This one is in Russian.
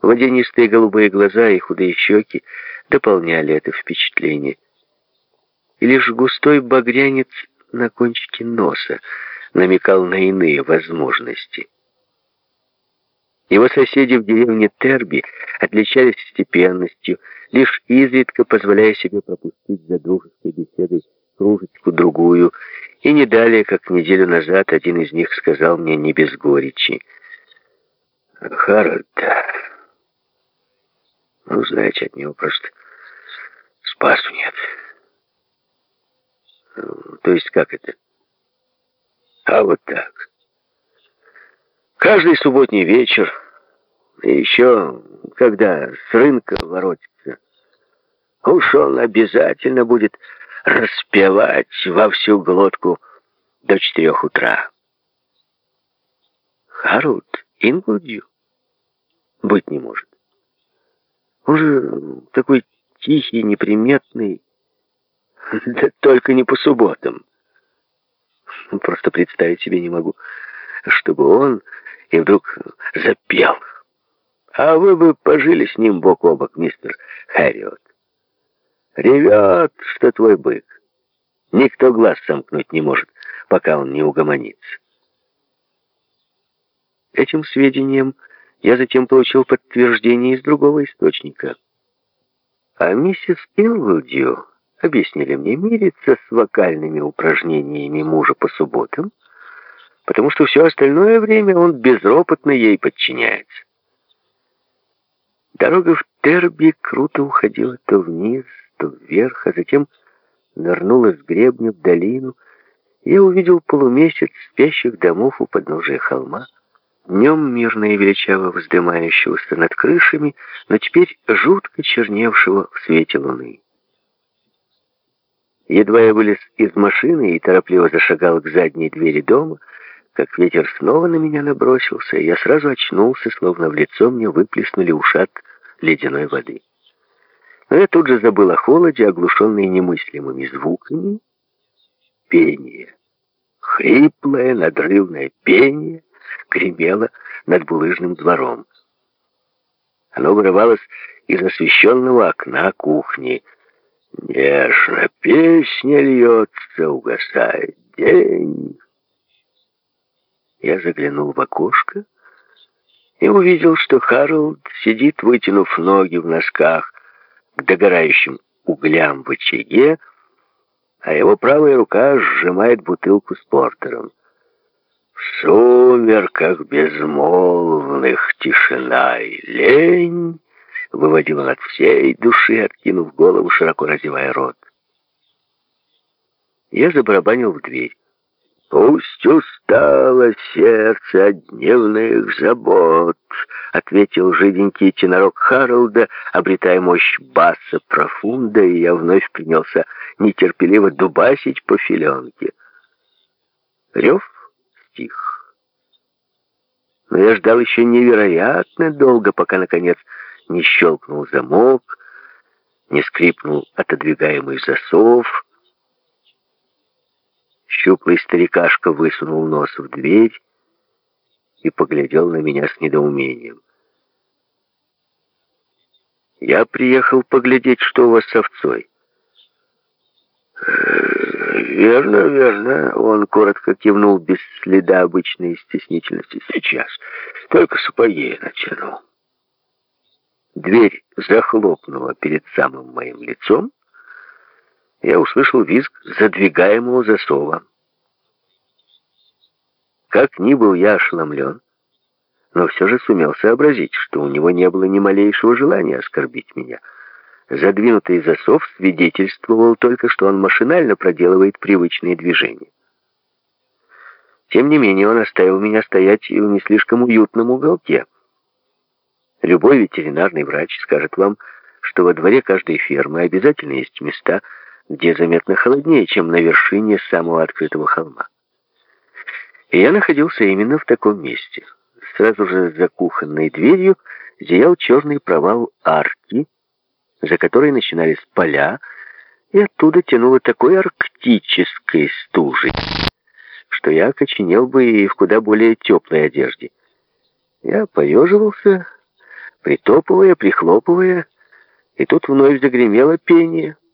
Водянистые голубые глаза и худые щеки дополняли это впечатление. И лишь густой багрянец на кончике носа намекал на иные возможности. Его соседи в деревне Терби отличались степенностью, лишь изредка позволяя себе пропустить за дружеской беседой кружечку-другую, и не далее, как неделю назад, один из них сказал мне не без горечи. «Харальд, ну, знаете, от него просто спасу нет». «То есть как это?» «А вот так». Каждый субботний вечер, и еще когда с рынка воротится, уж он обязательно будет распевать во всю глотку до четырех утра. Харут Ингудью быть не может. Он же такой тихий, неприметный, да только не по субботам. Просто представить себе не могу, чтобы он и вдруг запел. А вы бы пожили с ним бок о бок, мистер Харриот. Ревет, что твой бык. Никто глаз сомкнуть не может, пока он не угомонится. Этим сведением я затем получил подтверждение из другого источника. А миссис Инглдью, объяснили мне, мирится с вокальными упражнениями мужа по субботам, потому что все остальное время он безропотно ей подчиняется. Дорога в Терби круто уходила то вниз, то вверх, а затем нырнула с гребня в долину. Я увидел полумесяц спящих домов у подножия холма, днем мирно и величаво вздымающегося над крышами, но теперь жутко черневшего в свете луны. Едва я вылез из машины и торопливо зашагал к задней двери дома, как ветер снова на меня набросился, и я сразу очнулся, словно в лицо мне выплеснули ушат ледяной воды. Но я тут же забыл о холоде, оглушенный немыслимыми звуками. Пение. Хриплое, надрывное пение гремело над булыжным двором. Оно вырывалось из освещенного окна кухни. Нежно песня льется, угасает день. Я заглянул в окошко и увидел, что Харолд сидит, вытянув ноги в носках к догорающим углям в очаге, а его правая рука сжимает бутылку с портером. В сумерках безмолвных тишина и лень выводил он от всей души, откинув голову, широко разевая рот. Я забарабанил в дверь. «Пусть устало сердце от дневных забот», — ответил жиденький тенорок Харолда, обретая мощь баса профунда, и я вновь принялся нетерпеливо дубасить по филенке. Рев стих. Но я ждал еще невероятно долго, пока, наконец, не щелкнул замок, не скрипнул отодвигаемый засов, Щуплый старикашка высунул нос в дверь и поглядел на меня с недоумением. «Я приехал поглядеть, что у вас с овцой». «Э, «Верно, верно», — он коротко кивнул без следа обычной стеснительности. «Сейчас, только сапоги натяну». Дверь захлопнула перед самым моим лицом, я услышал визг задвигаемого засова. Как ни был я ошеломлен, но все же сумел сообразить, что у него не было ни малейшего желания оскорбить меня. Задвинутый засов свидетельствовал только, что он машинально проделывает привычные движения. Тем не менее, он оставил меня стоять в не слишком уютном уголке. Любой ветеринарный врач скажет вам, что во дворе каждой фермы обязательно есть места, где заметно холоднее, чем на вершине самого открытого холма. И я находился именно в таком месте. Сразу же за кухонной дверью зиял черный провал арки, за которой начинались поля, и оттуда тянуло такой арктической стужей, что я окоченел бы и в куда более теплой одежде. Я поеживался, притопывая, прихлопывая, и тут вновь загремело пение —